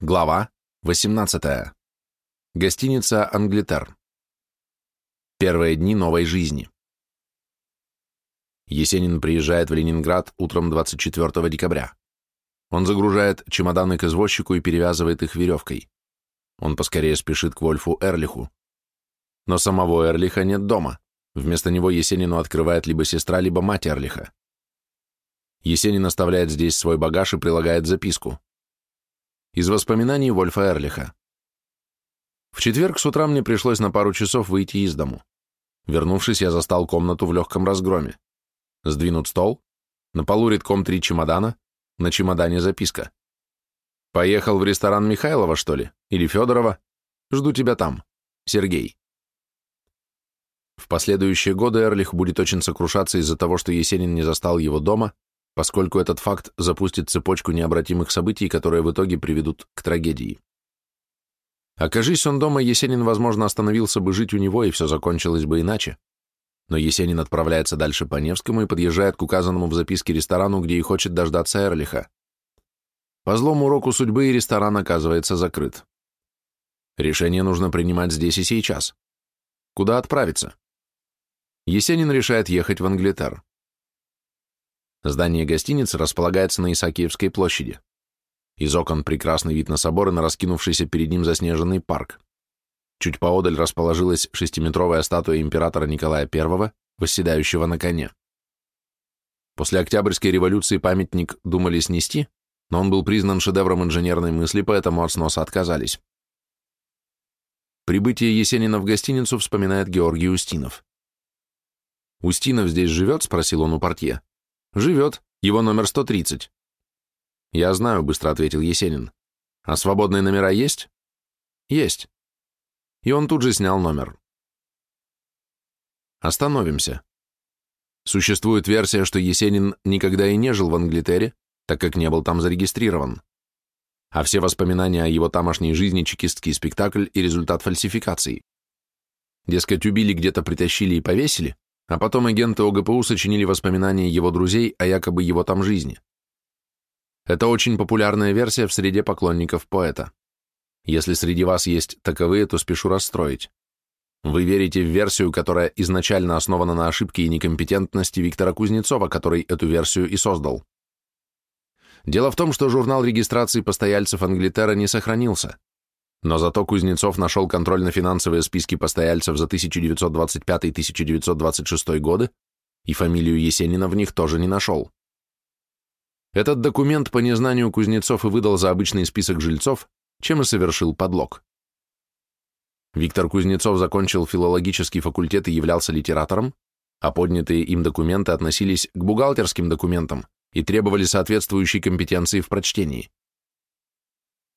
Глава 18. Гостиница «Англитер». Первые дни новой жизни. Есенин приезжает в Ленинград утром 24 декабря. Он загружает чемоданы к извозчику и перевязывает их веревкой. Он поскорее спешит к Вольфу Эрлиху. Но самого Эрлиха нет дома. Вместо него Есенину открывает либо сестра, либо мать Эрлиха. Есенин оставляет здесь свой багаж и прилагает записку. Из воспоминаний Вольфа Эрлиха. В четверг с утра мне пришлось на пару часов выйти из дому. Вернувшись, я застал комнату в легком разгроме. Сдвинут стол, на полу редком три чемодана, на чемодане записка. «Поехал в ресторан Михайлова, что ли? Или Федорова? Жду тебя там. Сергей». В последующие годы Эрлих будет очень сокрушаться из-за того, что Есенин не застал его дома, поскольку этот факт запустит цепочку необратимых событий, которые в итоге приведут к трагедии. Окажись он дома, Есенин, возможно, остановился бы жить у него, и все закончилось бы иначе. Но Есенин отправляется дальше по Невскому и подъезжает к указанному в записке ресторану, где и хочет дождаться Эрлиха. По злому уроку судьбы и ресторан оказывается закрыт. Решение нужно принимать здесь и сейчас. Куда отправиться? Есенин решает ехать в Англитер. Здание гостиницы располагается на Исаакиевской площади. Из окон прекрасный вид на собор и на раскинувшийся перед ним заснеженный парк. Чуть поодаль расположилась шестиметровая статуя императора Николая I, восседающего на коне. После Октябрьской революции памятник думали снести, но он был признан шедевром инженерной мысли, поэтому от сноса отказались. Прибытие Есенина в гостиницу вспоминает Георгий Устинов. «Устинов здесь живет?» — спросил он у портье. «Живет. Его номер 130». «Я знаю», — быстро ответил Есенин. «А свободные номера есть?» «Есть». И он тут же снял номер. Остановимся. Существует версия, что Есенин никогда и не жил в Англитере, так как не был там зарегистрирован. А все воспоминания о его тамошней жизни – чекистский спектакль и результат фальсификации. Дескать, убили где-то, притащили и повесили, а потом агенты ОГПУ сочинили воспоминания его друзей о якобы его там жизни. Это очень популярная версия в среде поклонников поэта. Если среди вас есть таковые, то спешу расстроить. Вы верите в версию, которая изначально основана на ошибке и некомпетентности Виктора Кузнецова, который эту версию и создал. Дело в том, что журнал регистрации постояльцев Англитера не сохранился. Но зато Кузнецов нашел контрольно-финансовые списки постояльцев за 1925-1926 годы, и фамилию Есенина в них тоже не нашел. Этот документ по незнанию Кузнецов и выдал за обычный список жильцов, чем и совершил подлог. Виктор Кузнецов закончил филологический факультет и являлся литератором, а поднятые им документы относились к бухгалтерским документам и требовали соответствующей компетенции в прочтении.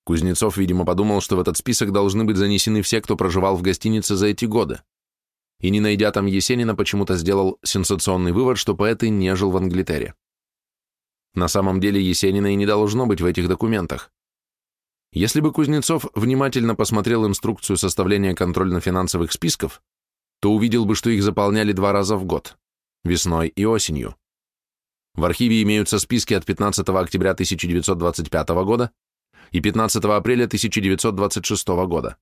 Кузнецов, видимо, подумал, что в этот список должны быть занесены все, кто проживал в гостинице за эти годы. И не найдя там Есенина, почему-то сделал сенсационный вывод, что поэт и не жил в Англитере. На самом деле Есенина и не должно быть в этих документах. Если бы Кузнецов внимательно посмотрел инструкцию составления контрольно-финансовых списков, то увидел бы, что их заполняли два раза в год – весной и осенью. В архиве имеются списки от 15 октября 1925 года и 15 апреля 1926 года.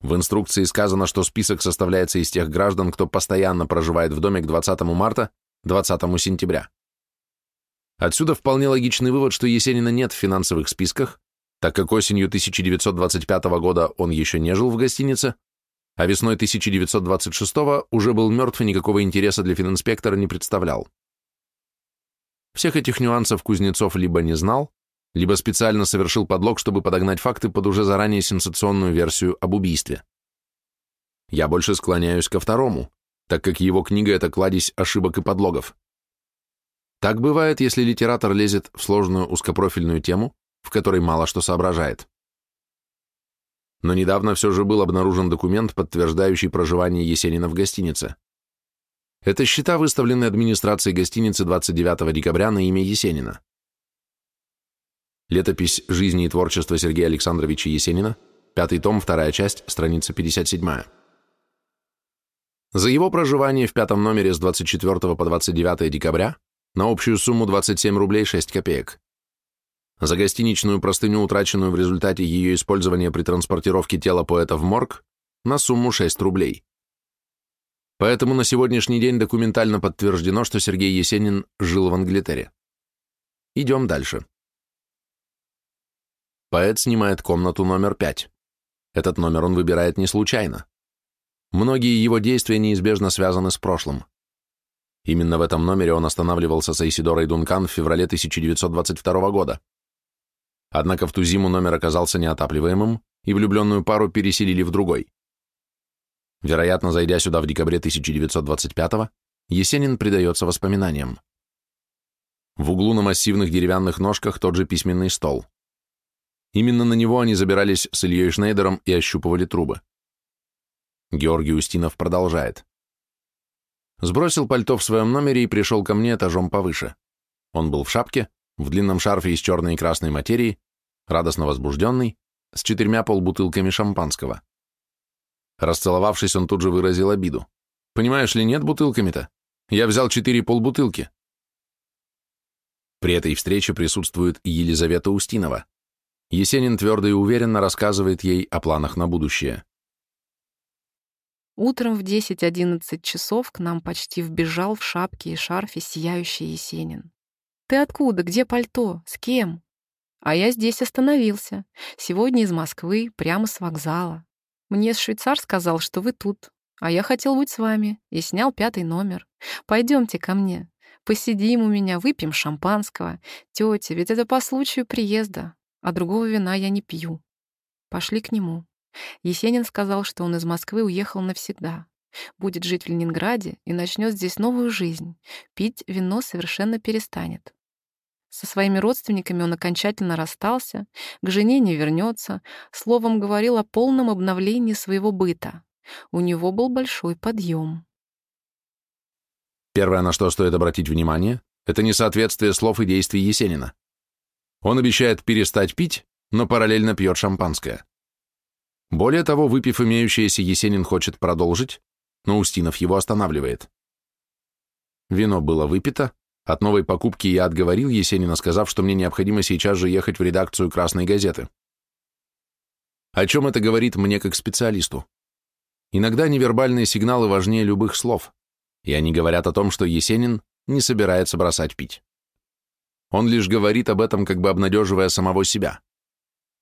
В инструкции сказано, что список составляется из тех граждан, кто постоянно проживает в доме к 20 марта, 20 сентября. Отсюда вполне логичный вывод, что Есенина нет в финансовых списках, так как осенью 1925 года он еще не жил в гостинице, а весной 1926 уже был мертв и никакого интереса для фининспектора не представлял. Всех этих нюансов Кузнецов либо не знал, либо специально совершил подлог, чтобы подогнать факты под уже заранее сенсационную версию об убийстве. Я больше склоняюсь ко второму, так как его книга — это кладезь ошибок и подлогов. Так бывает, если литератор лезет в сложную узкопрофильную тему, в которой мало что соображает. Но недавно все же был обнаружен документ, подтверждающий проживание Есенина в гостинице. Это счета, выставленные администрацией гостиницы 29 декабря на имя Есенина. Летопись жизни и творчества Сергея Александровича Есенина, пятый том, вторая часть, страница 57. За его проживание в пятом номере с 24 по 29 декабря на общую сумму 27 рублей 6 копеек. за гостиничную простыню, утраченную в результате ее использования при транспортировке тела поэта в морг, на сумму 6 рублей. Поэтому на сегодняшний день документально подтверждено, что Сергей Есенин жил в Англитере. Идем дальше. Поэт снимает комнату номер 5. Этот номер он выбирает не случайно. Многие его действия неизбежно связаны с прошлым. Именно в этом номере он останавливался с Айсидорой Дункан в феврале 1922 года. Однако в ту зиму номер оказался неотапливаемым, и влюбленную пару переселили в другой. Вероятно, зайдя сюда в декабре 1925-го, Есенин предается воспоминаниям. В углу на массивных деревянных ножках тот же письменный стол. Именно на него они забирались с Ильей Шнейдером и ощупывали трубы. Георгий Устинов продолжает. Сбросил пальто в своем номере и пришел ко мне этажом повыше. Он был в шапке, в длинном шарфе из черной и красной материи, радостно возбужденный, с четырьмя полбутылками шампанского. Расцеловавшись, он тут же выразил обиду. «Понимаешь ли, нет бутылками-то? Я взял четыре полбутылки». При этой встрече присутствует Елизавета Устинова. Есенин твердо и уверенно рассказывает ей о планах на будущее. Утром в 10-11 часов к нам почти вбежал в шапке и шарфе сияющий Есенин. «Ты откуда? Где пальто? С кем?» «А я здесь остановился. Сегодня из Москвы, прямо с вокзала. Мне швейцар сказал, что вы тут, а я хотел быть с вами и снял пятый номер. Пойдемте ко мне. Посидим у меня, выпьем шампанского. Тетя, ведь это по случаю приезда, а другого вина я не пью. Пошли к нему. Есенин сказал, что он из Москвы уехал навсегда. Будет жить в Ленинграде и начнет здесь новую жизнь. Пить вино совершенно перестанет. Со своими родственниками он окончательно расстался, к жене не вернется, словом говорил о полном обновлении своего быта. У него был большой подъем. Первое, на что стоит обратить внимание, это несоответствие слов и действий Есенина. Он обещает перестать пить, но параллельно пьет шампанское. Более того, выпив имеющееся, Есенин хочет продолжить, но Устинов его останавливает. Вино было выпито, от новой покупки я отговорил Есенина, сказав, что мне необходимо сейчас же ехать в редакцию «Красной газеты». О чем это говорит мне как специалисту? Иногда невербальные сигналы важнее любых слов и они говорят о том, что Есенин не собирается бросать пить. Он лишь говорит об этом, как бы обнадеживая самого себя,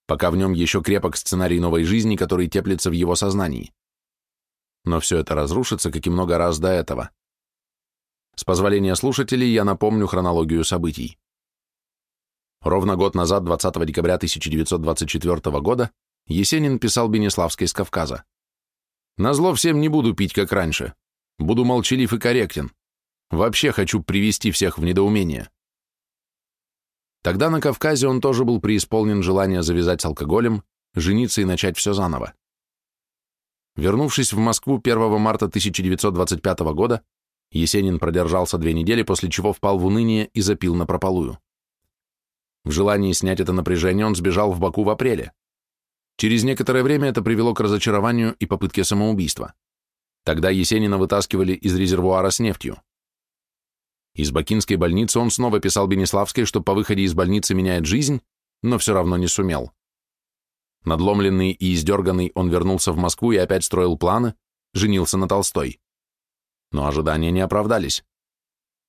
пока в нем еще крепок сценарий новой жизни, который теплится в его сознании. Но все это разрушится, как и много раз до этого. С позволения слушателей я напомню хронологию событий. Ровно год назад, 20 декабря 1924 года, Есенин писал Бенеславской с Кавказа. «Назло всем не буду пить, как раньше. Буду молчалив и корректен. Вообще хочу привести всех в недоумение. Тогда на Кавказе он тоже был преисполнен желания завязать с алкоголем, жениться и начать все заново. Вернувшись в Москву 1 марта 1925 года, Есенин продержался две недели, после чего впал в уныние и запил на прополую. В желании снять это напряжение он сбежал в Баку в апреле. Через некоторое время это привело к разочарованию и попытке самоубийства. Тогда Есенина вытаскивали из резервуара с нефтью. Из Бакинской больницы он снова писал Бенеславской, что по выходе из больницы меняет жизнь, но все равно не сумел. Надломленный и издерганный он вернулся в Москву и опять строил планы, женился на Толстой. Но ожидания не оправдались.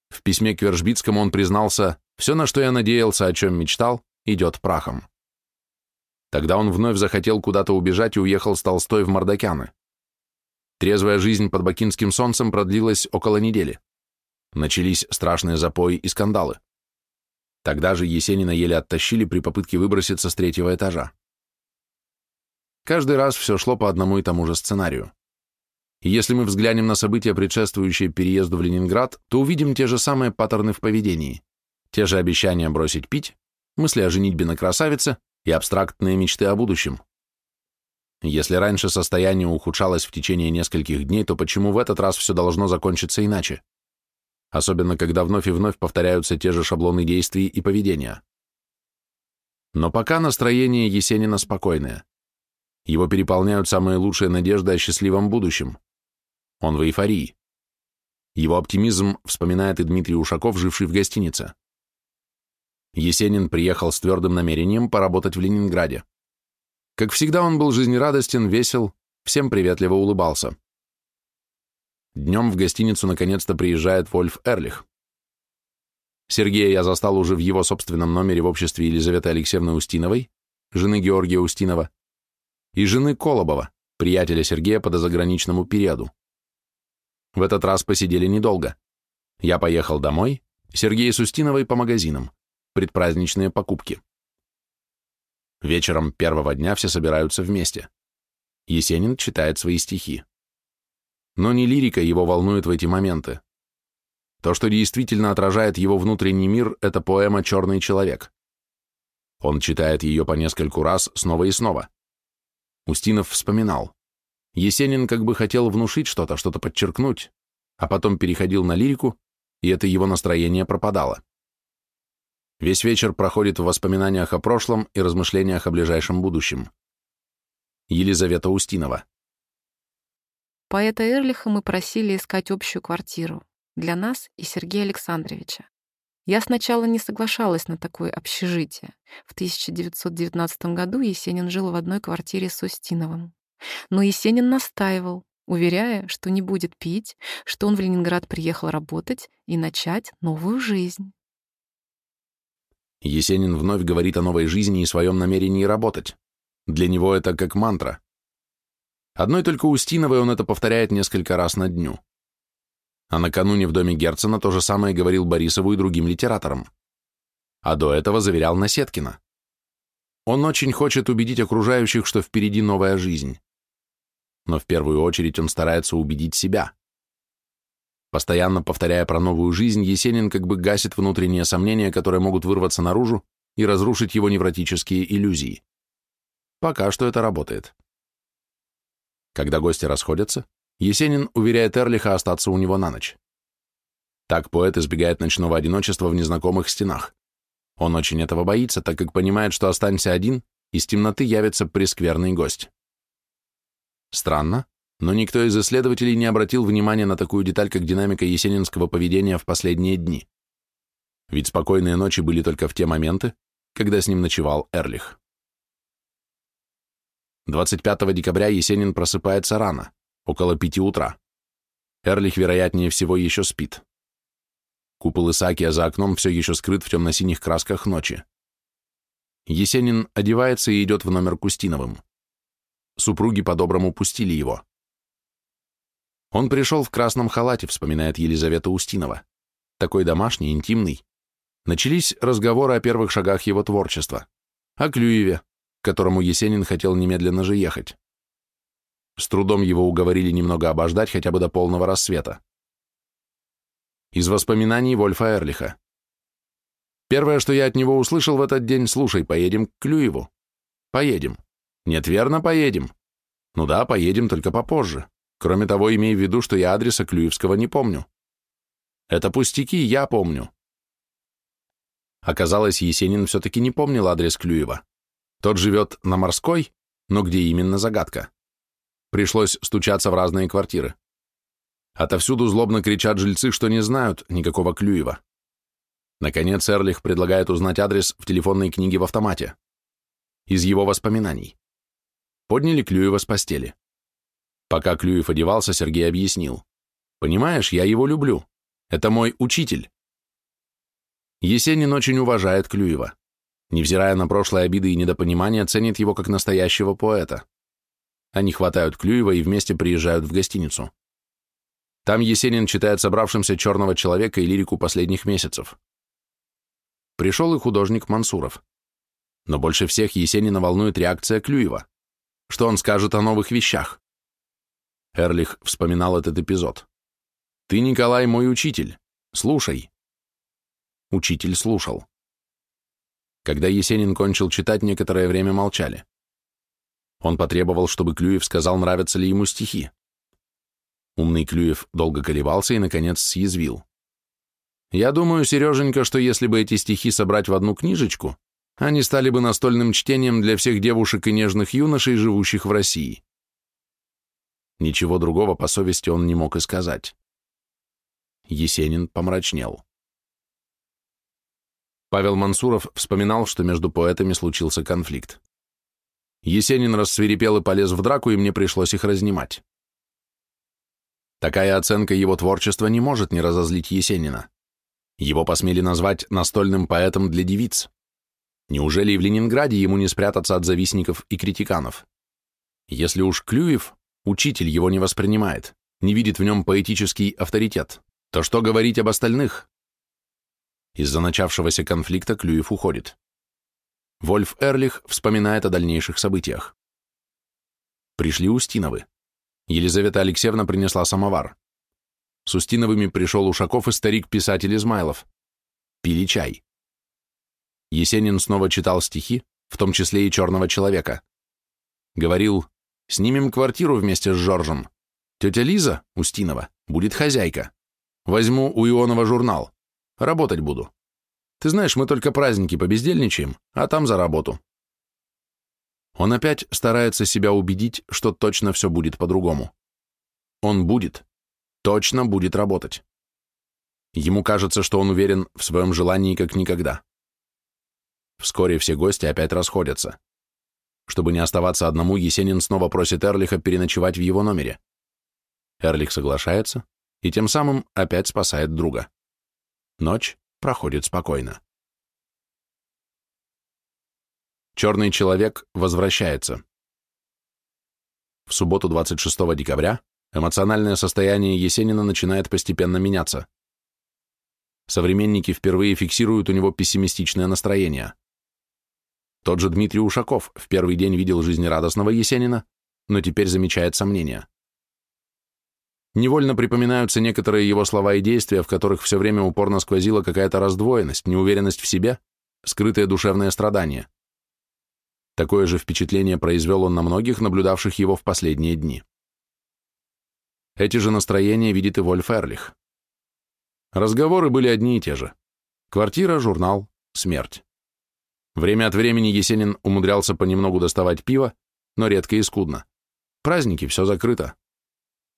В письме к Вержбицкому он признался, «Все, на что я надеялся, о чем мечтал, идет прахом». Тогда он вновь захотел куда-то убежать и уехал с Толстой в Мордокяны. Трезвая жизнь под бакинским солнцем продлилась около недели. Начались страшные запои и скандалы. Тогда же Есенина еле оттащили при попытке выброситься с третьего этажа. Каждый раз все шло по одному и тому же сценарию. И если мы взглянем на события, предшествующие переезду в Ленинград, то увидим те же самые паттерны в поведении, те же обещания бросить пить, мысли о женитьбе на красавице и абстрактные мечты о будущем. Если раньше состояние ухудшалось в течение нескольких дней, то почему в этот раз все должно закончиться иначе? Особенно, когда вновь и вновь повторяются те же шаблоны действий и поведения. Но пока настроение Есенина спокойное. Его переполняют самые лучшие надежды о счастливом будущем. Он в эйфории. Его оптимизм вспоминает и Дмитрий Ушаков, живший в гостинице. Есенин приехал с твердым намерением поработать в Ленинграде. Как всегда, он был жизнерадостен, весел, всем приветливо улыбался. Днем в гостиницу наконец-то приезжает Вольф Эрлих. Сергея я застал уже в его собственном номере в обществе Елизаветы Алексеевны Устиновой, жены Георгия Устинова, и жены Колобова, приятеля Сергея по дозаграничному периоду. В этот раз посидели недолго. Я поехал домой, Сергей с Устиновой по магазинам, предпраздничные покупки. Вечером первого дня все собираются вместе. Есенин читает свои стихи. Но не лирика его волнует в эти моменты. То, что действительно отражает его внутренний мир, это поэма «Черный человек». Он читает ее по нескольку раз снова и снова. Устинов вспоминал. Есенин как бы хотел внушить что-то, что-то подчеркнуть, а потом переходил на лирику, и это его настроение пропадало. Весь вечер проходит в воспоминаниях о прошлом и размышлениях о ближайшем будущем. Елизавета Устинова. Поэта Эрлиха мы просили искать общую квартиру для нас и Сергея Александровича. Я сначала не соглашалась на такое общежитие. В 1919 году Есенин жил в одной квартире с Устиновым. Но Есенин настаивал, уверяя, что не будет пить, что он в Ленинград приехал работать и начать новую жизнь. Есенин вновь говорит о новой жизни и своем намерении работать. Для него это как мантра. Одной только Устиновой он это повторяет несколько раз на дню. А накануне в доме Герцена то же самое говорил Борисову и другим литераторам. А до этого заверял Насеткина. Он очень хочет убедить окружающих, что впереди новая жизнь. Но в первую очередь он старается убедить себя. Постоянно повторяя про новую жизнь, Есенин как бы гасит внутренние сомнения, которые могут вырваться наружу и разрушить его невротические иллюзии. Пока что это работает. Когда гости расходятся, Есенин уверяет Эрлиха остаться у него на ночь. Так поэт избегает ночного одиночества в незнакомых стенах. Он очень этого боится, так как понимает, что останься один, из темноты явится прескверный гость. Странно, но никто из исследователей не обратил внимания на такую деталь, как динамика есенинского поведения в последние дни. Ведь спокойные ночи были только в те моменты, когда с ним ночевал Эрлих. 25 декабря Есенин просыпается рано, около пяти утра. Эрлих, вероятнее всего, еще спит. Купол Исаакия за окном все еще скрыт в темно-синих красках ночи. Есенин одевается и идет в номер к Устиновым. Супруги по-доброму пустили его. Он пришел в красном халате, вспоминает Елизавета Устинова. Такой домашний, интимный. Начались разговоры о первых шагах его творчества. О Клюеве, к которому Есенин хотел немедленно же ехать. С трудом его уговорили немного обождать хотя бы до полного рассвета. Из воспоминаний Вольфа Эрлиха. Первое, что я от него услышал в этот день, слушай, поедем к Клюеву. Поедем. Нет, верно, поедем. Ну да, поедем, только попозже. Кроме того, имей в виду, что я адреса Клюевского не помню. Это пустяки, я помню. Оказалось, Есенин все-таки не помнил адрес Клюева. Тот живет на Морской, но где именно загадка. Пришлось стучаться в разные квартиры. Отовсюду злобно кричат жильцы, что не знают никакого Клюева. Наконец Эрлих предлагает узнать адрес в телефонной книге в автомате. Из его воспоминаний. Подняли Клюева с постели. Пока Клюев одевался, Сергей объяснил. «Понимаешь, я его люблю. Это мой учитель». Есенин очень уважает Клюева. Невзирая на прошлые обиды и недопонимания, ценит его как настоящего поэта. Они хватают Клюева и вместе приезжают в гостиницу. Там Есенин читает собравшимся «Черного человека» и лирику последних месяцев. Пришел и художник Мансуров. Но больше всех Есенина волнует реакция Клюева. Что он скажет о новых вещах? Эрлих вспоминал этот эпизод. «Ты, Николай, мой учитель. Слушай». Учитель слушал. Когда Есенин кончил читать, некоторое время молчали. Он потребовал, чтобы Клюев сказал, нравятся ли ему стихи. Умный Клюев долго колебался и, наконец, съязвил. «Я думаю, Сереженька, что если бы эти стихи собрать в одну книжечку, они стали бы настольным чтением для всех девушек и нежных юношей, живущих в России. Ничего другого по совести он не мог и сказать. Есенин помрачнел. Павел Мансуров вспоминал, что между поэтами случился конфликт. Есенин рассверепел и полез в драку, и мне пришлось их разнимать. Такая оценка его творчества не может не разозлить Есенина. Его посмели назвать настольным поэтом для девиц. Неужели и в Ленинграде ему не спрятаться от завистников и критиканов? Если уж Клюев, учитель его не воспринимает, не видит в нем поэтический авторитет, то что говорить об остальных? Из-за начавшегося конфликта Клюев уходит. Вольф Эрлих вспоминает о дальнейших событиях. Пришли Устиновы. Елизавета Алексеевна принесла самовар. С Устиновыми пришел Ушаков и старик-писатель Измайлов. Пили чай. Есенин снова читал стихи, в том числе и «Черного человека». Говорил, снимем квартиру вместе с Жоржем. Тетя Лиза, Устинова, будет хозяйка. Возьму у Ионова журнал. Работать буду. Ты знаешь, мы только праздники побездельничаем, а там за работу. Он опять старается себя убедить, что точно все будет по-другому. Он будет, точно будет работать. Ему кажется, что он уверен в своем желании как никогда. Вскоре все гости опять расходятся. Чтобы не оставаться одному, Есенин снова просит Эрлиха переночевать в его номере. Эрлих соглашается и тем самым опять спасает друга. Ночь проходит спокойно. Черный человек возвращается. В субботу 26 декабря эмоциональное состояние Есенина начинает постепенно меняться. Современники впервые фиксируют у него пессимистичное настроение. Тот же Дмитрий Ушаков в первый день видел жизнерадостного Есенина, но теперь замечает сомнения. Невольно припоминаются некоторые его слова и действия, в которых все время упорно сквозила какая-то раздвоенность, неуверенность в себе, скрытое душевное страдание. Такое же впечатление произвел он на многих, наблюдавших его в последние дни. Эти же настроения видит и Вольф Эрлих. Разговоры были одни и те же. Квартира, журнал, смерть. Время от времени Есенин умудрялся понемногу доставать пиво, но редко и скудно. Праздники, все закрыто.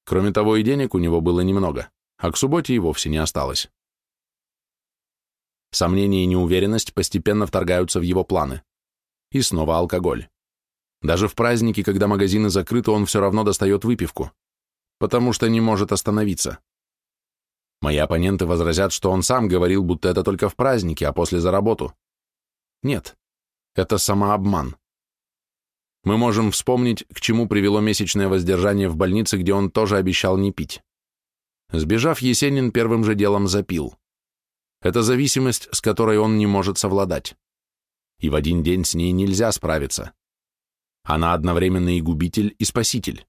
Кроме того, и денег у него было немного, а к субботе и вовсе не осталось. Сомнения и неуверенность постепенно вторгаются в его планы. И снова алкоголь. Даже в праздники, когда магазины закрыты, он все равно достает выпивку, потому что не может остановиться. Мои оппоненты возразят, что он сам говорил, будто это только в праздники, а после за работу. Нет, это самообман. Мы можем вспомнить, к чему привело месячное воздержание в больнице, где он тоже обещал не пить. Сбежав, Есенин первым же делом запил. Это зависимость, с которой он не может совладать и в один день с ней нельзя справиться. Она одновременно и губитель, и спаситель.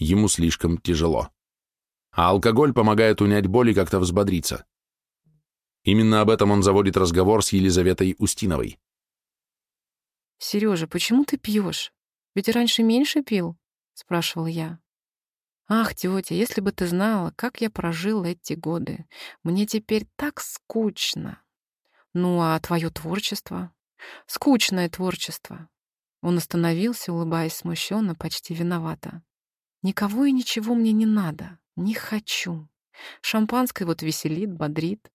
Ему слишком тяжело. А алкоголь помогает унять боль и как-то взбодриться. Именно об этом он заводит разговор с Елизаветой Устиновой. «Сережа, почему ты пьешь? Ведь раньше меньше пил?» — спрашивал я. «Ах, тетя, если бы ты знала, как я прожил эти годы. Мне теперь так скучно. Ну, а твое творчество? Скучное творчество. Он остановился, улыбаясь смущенно, почти виновато. Никого и ничего мне не надо. Не хочу. Шампанское вот веселит, бодрит.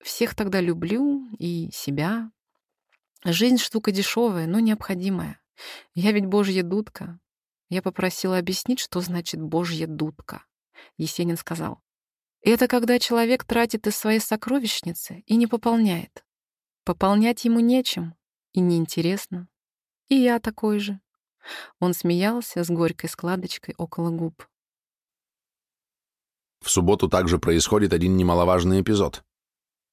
Всех тогда люблю и себя. Жизнь штука дешевая, но необходимая. Я ведь божья дудка. Я попросила объяснить, что значит божья дудка. Есенин сказал. Это когда человек тратит из своей сокровищницы и не пополняет. Пополнять ему нечем и неинтересно. И я такой же. Он смеялся с горькой складочкой около губ. В субботу также происходит один немаловажный эпизод.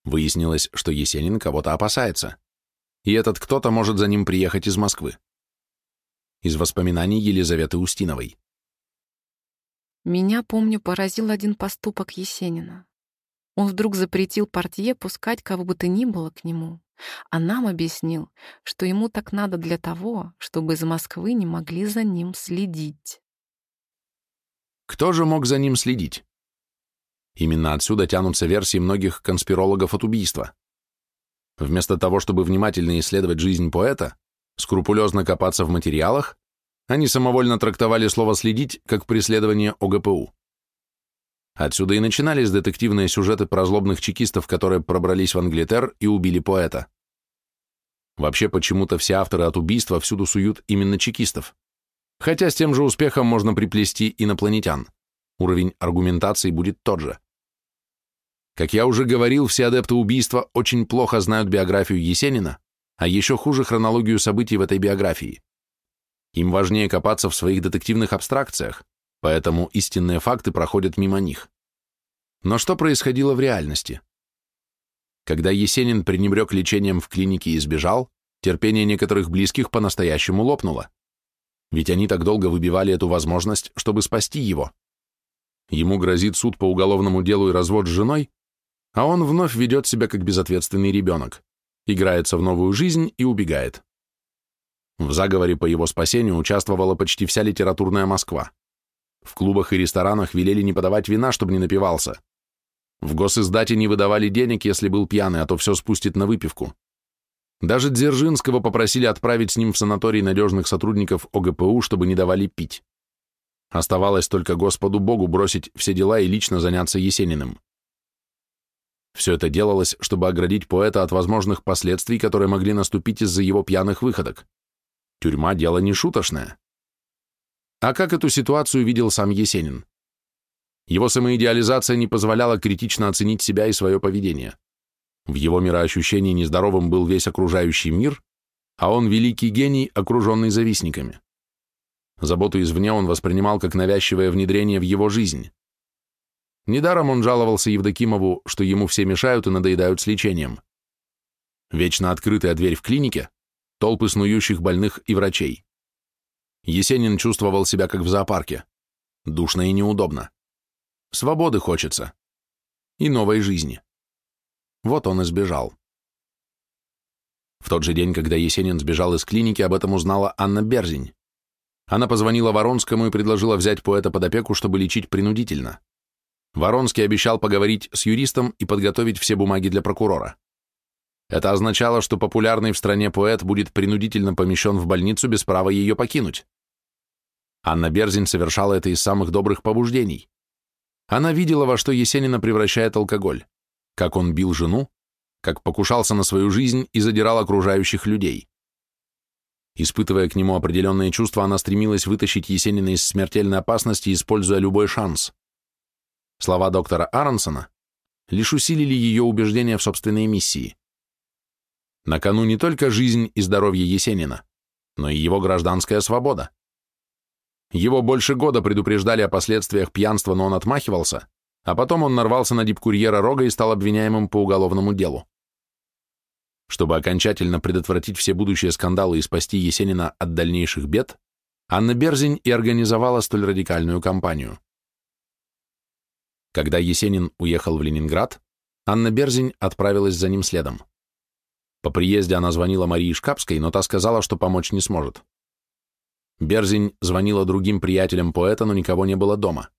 Выяснилось, что Есенин кого-то опасается. И этот кто-то может за ним приехать из Москвы. Из воспоминаний Елизаветы Устиновой. Меня, помню, поразил один поступок Есенина. Он вдруг запретил портье пускать кого бы то ни было к нему. А нам объяснил, что ему так надо для того, чтобы из Москвы не могли за ним следить. Кто же мог за ним следить? Именно отсюда тянутся версии многих конспирологов от убийства. Вместо того, чтобы внимательно исследовать жизнь поэта, скрупулезно копаться в материалах, они самовольно трактовали слово «следить» как преследование ОГПУ. Отсюда и начинались детективные сюжеты про злобных чекистов, которые пробрались в Англитер и убили поэта. Вообще, почему-то все авторы от убийства всюду суют именно чекистов. Хотя с тем же успехом можно приплести инопланетян. Уровень аргументации будет тот же. Как я уже говорил, все адепты убийства очень плохо знают биографию Есенина, а еще хуже хронологию событий в этой биографии. Им важнее копаться в своих детективных абстракциях, поэтому истинные факты проходят мимо них. Но что происходило в реальности? Когда Есенин пренебрег лечением в клинике и сбежал, терпение некоторых близких по-настоящему лопнуло. Ведь они так долго выбивали эту возможность, чтобы спасти его. Ему грозит суд по уголовному делу и развод с женой, а он вновь ведет себя как безответственный ребенок, играется в новую жизнь и убегает. В заговоре по его спасению участвовала почти вся литературная Москва. В клубах и ресторанах велели не подавать вина, чтобы не напивался. В госиздате не выдавали денег, если был пьяный, а то все спустит на выпивку. Даже Дзержинского попросили отправить с ним в санаторий надежных сотрудников ОГПУ, чтобы не давали пить. Оставалось только Господу Богу бросить все дела и лично заняться Есениным. Все это делалось, чтобы оградить поэта от возможных последствий, которые могли наступить из-за его пьяных выходок. Тюрьма – дело не шуточное. А как эту ситуацию видел сам Есенин? Его самоидеализация не позволяла критично оценить себя и свое поведение. В его мироощущении нездоровым был весь окружающий мир, а он великий гений, окруженный завистниками. Заботу извне он воспринимал как навязчивое внедрение в его жизнь. Недаром он жаловался Евдокимову, что ему все мешают и надоедают с лечением. Вечно открытая дверь в клинике, толпы снующих больных и врачей. Есенин чувствовал себя как в зоопарке. Душно и неудобно. Свободы хочется. И новой жизни. Вот он и сбежал. В тот же день, когда Есенин сбежал из клиники, об этом узнала Анна Берзень. Она позвонила Воронскому и предложила взять поэта под опеку, чтобы лечить принудительно. Воронский обещал поговорить с юристом и подготовить все бумаги для прокурора. Это означало, что популярный в стране поэт будет принудительно помещен в больницу без права ее покинуть. Анна Берзин совершала это из самых добрых побуждений. Она видела, во что Есенина превращает алкоголь, как он бил жену, как покушался на свою жизнь и задирал окружающих людей. Испытывая к нему определенные чувства, она стремилась вытащить Есенина из смертельной опасности, используя любой шанс. Слова доктора Аронсона лишь усилили ее убеждение в собственной миссии. На кону не только жизнь и здоровье Есенина, но и его гражданская свобода. Его больше года предупреждали о последствиях пьянства, но он отмахивался, а потом он нарвался на дипкурьера Рога и стал обвиняемым по уголовному делу. Чтобы окончательно предотвратить все будущие скандалы и спасти Есенина от дальнейших бед, Анна Берзень и организовала столь радикальную кампанию. Когда Есенин уехал в Ленинград, Анна Берзень отправилась за ним следом. По приезде она звонила Марии Шкапской, но та сказала, что помочь не сможет. Берзень звонила другим приятелям поэта, но никого не было дома.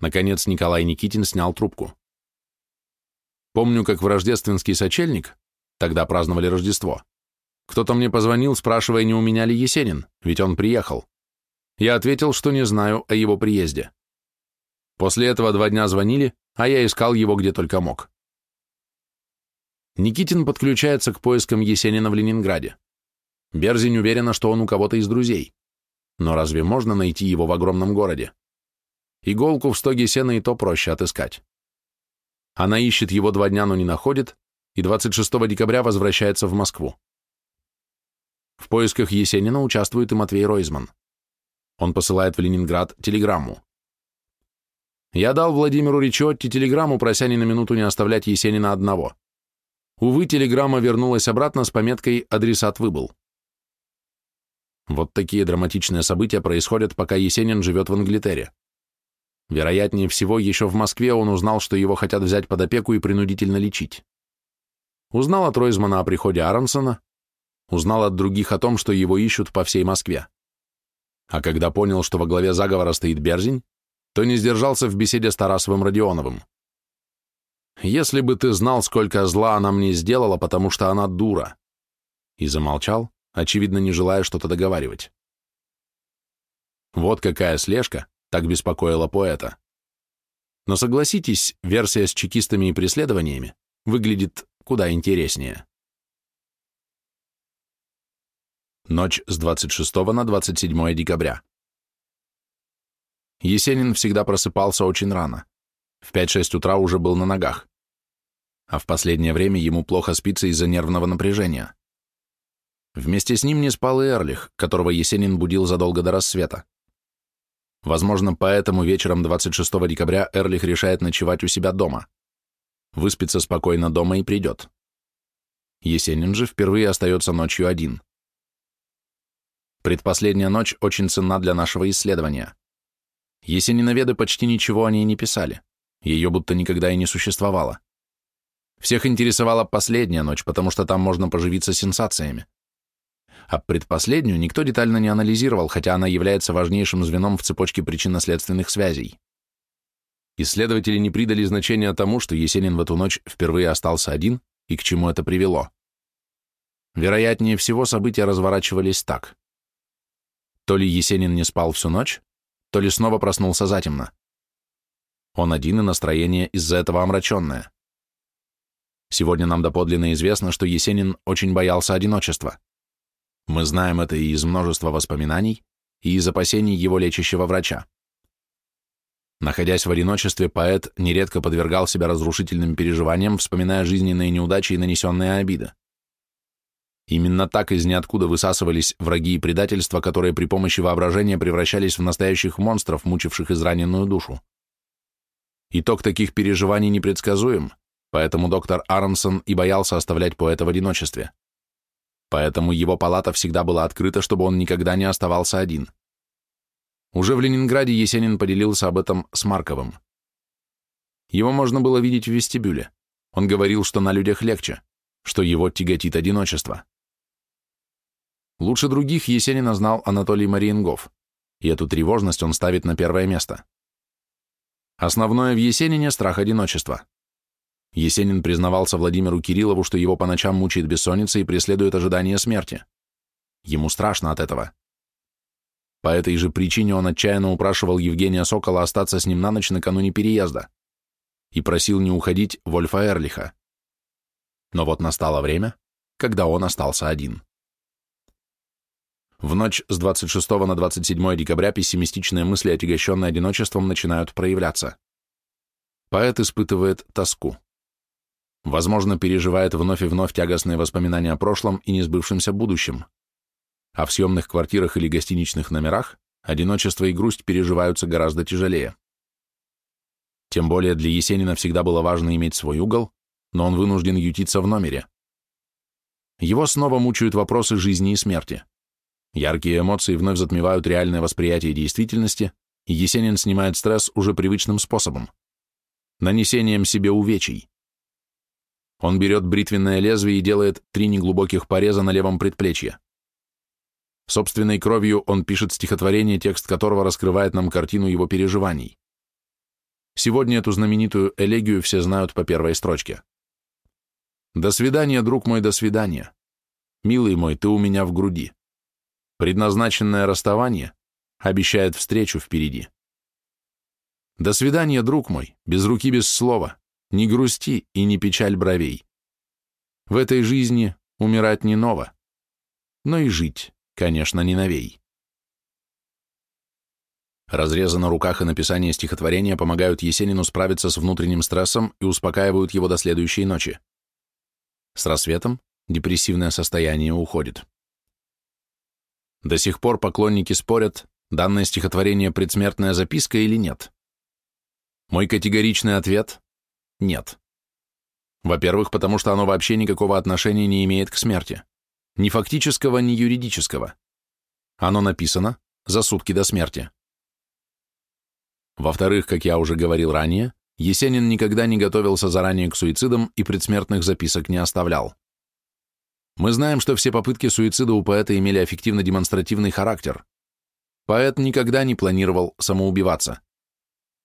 Наконец Николай Никитин снял трубку. Помню, как в рождественский сочельник, тогда праздновали Рождество, кто-то мне позвонил, спрашивая, не у меня ли Есенин, ведь он приехал. Я ответил, что не знаю о его приезде. После этого два дня звонили, а я искал его где только мог. Никитин подключается к поискам Есенина в Ленинграде. Берзин уверена, что он у кого-то из друзей. Но разве можно найти его в огромном городе? Иголку в стоге сена и то проще отыскать. Она ищет его два дня, но не находит, и 26 декабря возвращается в Москву. В поисках Есенина участвует и Матвей Ройзман. Он посылает в Ленинград телеграмму. Я дал Владимиру Ричотти телеграмму, прося ни на минуту не оставлять Есенина одного. Увы, телеграмма вернулась обратно с пометкой «Адресат выбыл». Вот такие драматичные события происходят, пока Есенин живет в Англитере. Вероятнее всего, еще в Москве он узнал, что его хотят взять под опеку и принудительно лечить. Узнал от Ройзмана о приходе Аронсона, узнал от других о том, что его ищут по всей Москве. А когда понял, что во главе заговора стоит Берзень, то не сдержался в беседе с Тарасовым Родионовым. «Если бы ты знал, сколько зла она мне сделала, потому что она дура!» И замолчал, очевидно, не желая что-то договаривать. Вот какая слежка так беспокоила поэта. Но согласитесь, версия с чекистами и преследованиями выглядит куда интереснее. Ночь с 26 на 27 декабря. Есенин всегда просыпался очень рано. В 5-6 утра уже был на ногах. А в последнее время ему плохо спится из-за нервного напряжения. Вместе с ним не спал и Эрлих, которого Есенин будил задолго до рассвета. Возможно, поэтому вечером 26 декабря Эрлих решает ночевать у себя дома. Выспится спокойно дома и придет. Есенин же впервые остается ночью один. Предпоследняя ночь очень ценна для нашего исследования. Есениноведы почти ничего о ней не писали. Ее будто никогда и не существовало. Всех интересовала последняя ночь, потому что там можно поживиться сенсациями а предпоследнюю никто детально не анализировал, хотя она является важнейшим звеном в цепочке причинно-следственных связей. Исследователи не придали значения тому, что Есенин в эту ночь впервые остался один и к чему это привело. Вероятнее всего, события разворачивались так. То ли Есенин не спал всю ночь, то ли снова проснулся затемно. Он один, и настроение из-за этого омраченное. Сегодня нам доподлинно известно, что Есенин очень боялся одиночества. Мы знаем это и из множества воспоминаний, и из опасений его лечащего врача. Находясь в одиночестве, поэт нередко подвергал себя разрушительным переживаниям, вспоминая жизненные неудачи и нанесенные обиды. Именно так из ниоткуда высасывались враги и предательства, которые при помощи воображения превращались в настоящих монстров, мучивших израненную душу. Итог таких переживаний непредсказуем, поэтому доктор Аронсон и боялся оставлять поэта в одиночестве поэтому его палата всегда была открыта, чтобы он никогда не оставался один. Уже в Ленинграде Есенин поделился об этом с Марковым. Его можно было видеть в вестибюле. Он говорил, что на людях легче, что его тяготит одиночество. Лучше других Есенина знал Анатолий Мариенгов, и эту тревожность он ставит на первое место. Основное в Есенине – страх одиночества. Есенин признавался Владимиру Кириллову, что его по ночам мучает бессонница и преследует ожидание смерти. Ему страшно от этого. По этой же причине он отчаянно упрашивал Евгения Сокола остаться с ним на ночь накануне переезда и просил не уходить Вольфа Эрлиха. Но вот настало время, когда он остался один. В ночь с 26 на 27 декабря пессимистичные мысли, отягощенные одиночеством, начинают проявляться. Поэт испытывает тоску возможно, переживает вновь и вновь тягостные воспоминания о прошлом и несбывшемся будущем. А в съемных квартирах или гостиничных номерах одиночество и грусть переживаются гораздо тяжелее. Тем более для Есенина всегда было важно иметь свой угол, но он вынужден ютиться в номере. Его снова мучают вопросы жизни и смерти. Яркие эмоции вновь затмевают реальное восприятие действительности, и Есенин снимает стресс уже привычным способом – нанесением себе увечий. Он берет бритвенное лезвие и делает три неглубоких пореза на левом предплечье. Собственной кровью он пишет стихотворение, текст которого раскрывает нам картину его переживаний. Сегодня эту знаменитую элегию все знают по первой строчке. «До свидания, друг мой, до свидания. Милый мой, ты у меня в груди. Предназначенное расставание обещает встречу впереди. До свидания, друг мой, без руки, без слова не грусти и не печаль бровей. В этой жизни умирать не ново, но и жить, конечно, не новей. Разрезы на руках и написание стихотворения помогают Есенину справиться с внутренним стрессом и успокаивают его до следующей ночи. С рассветом депрессивное состояние уходит. До сих пор поклонники спорят, данное стихотворение предсмертная записка или нет. Мой категоричный ответ нет. Во-первых, потому что оно вообще никакого отношения не имеет к смерти. Ни фактического, ни юридического. Оно написано за сутки до смерти. Во-вторых, как я уже говорил ранее, Есенин никогда не готовился заранее к суицидам и предсмертных записок не оставлял. Мы знаем, что все попытки суицида у поэта имели аффективно-демонстративный характер. Поэт никогда не планировал самоубиваться.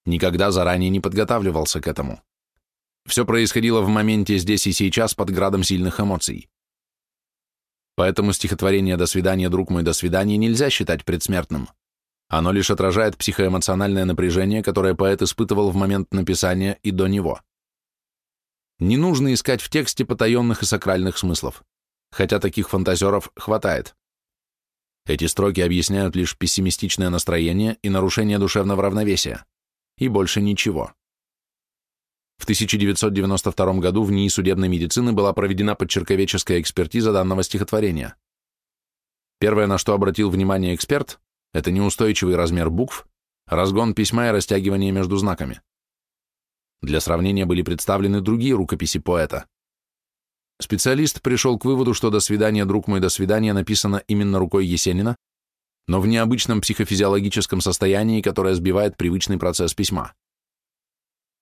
Никогда заранее не подготавливался к этому. Все происходило в моменте здесь и сейчас под градом сильных эмоций. Поэтому стихотворение «До свидания, друг мой, до свидания» нельзя считать предсмертным. Оно лишь отражает психоэмоциональное напряжение, которое поэт испытывал в момент написания и до него. Не нужно искать в тексте потаенных и сакральных смыслов, хотя таких фантазеров хватает. Эти строки объясняют лишь пессимистичное настроение и нарушение душевного равновесия, и больше ничего. В 1992 году в НИИ судебной медицины была проведена подчерковеческая экспертиза данного стихотворения. Первое, на что обратил внимание эксперт, это неустойчивый размер букв, разгон письма и растягивание между знаками. Для сравнения были представлены другие рукописи поэта. Специалист пришел к выводу, что «До свидания, друг мой, до свидания» написано именно рукой Есенина, но в необычном психофизиологическом состоянии, которое сбивает привычный процесс письма.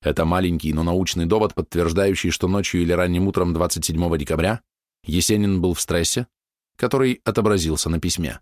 Это маленький, но научный довод, подтверждающий, что ночью или ранним утром 27 декабря Есенин был в стрессе, который отобразился на письме.